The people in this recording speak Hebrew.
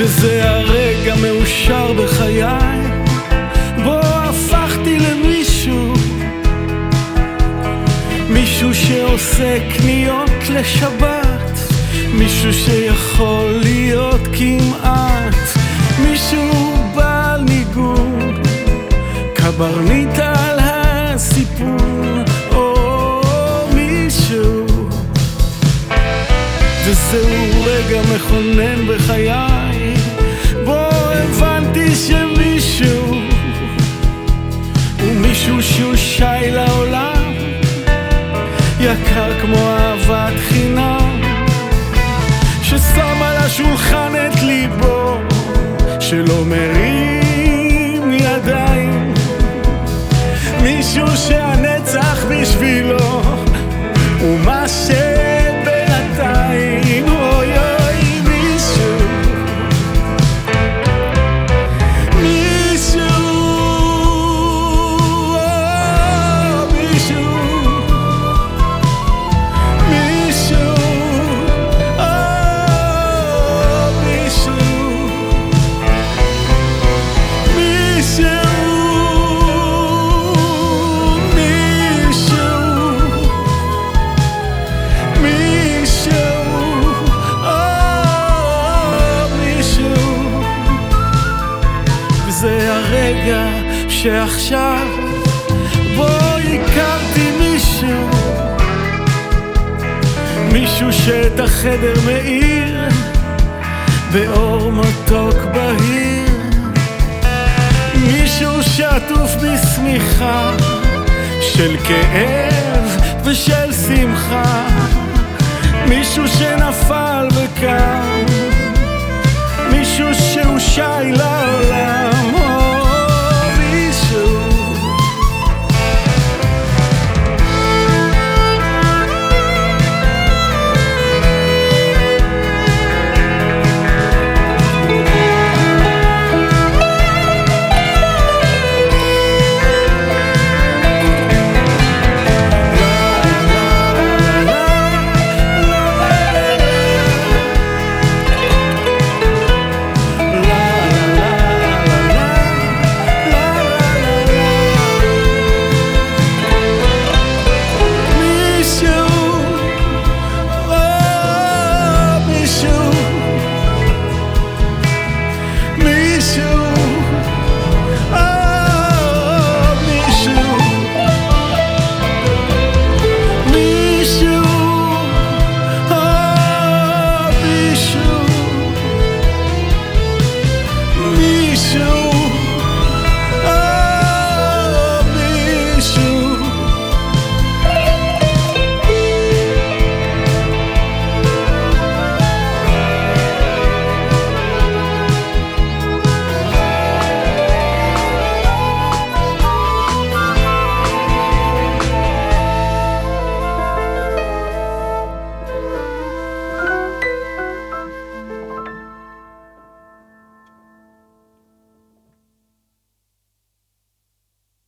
וזה הרגע מאושר בחיי. בו הפכתי למישהו. מישהו שעושה קניות לשבת. מישהו שיכול להיות כמעט. מישהו בעל ניגון. קברניט על הסיפור או מישהו. וזהו רגע מכונן בחיי הרגע שעכשיו בו הכרתי מישהו. מישהו שאת החדר מאיר באור מתוק בהיר. מישהו שעטוף בשמיכה של כאב ושל שמחה. מישהו שנפל וקם. מישהו שהוא שי לעולם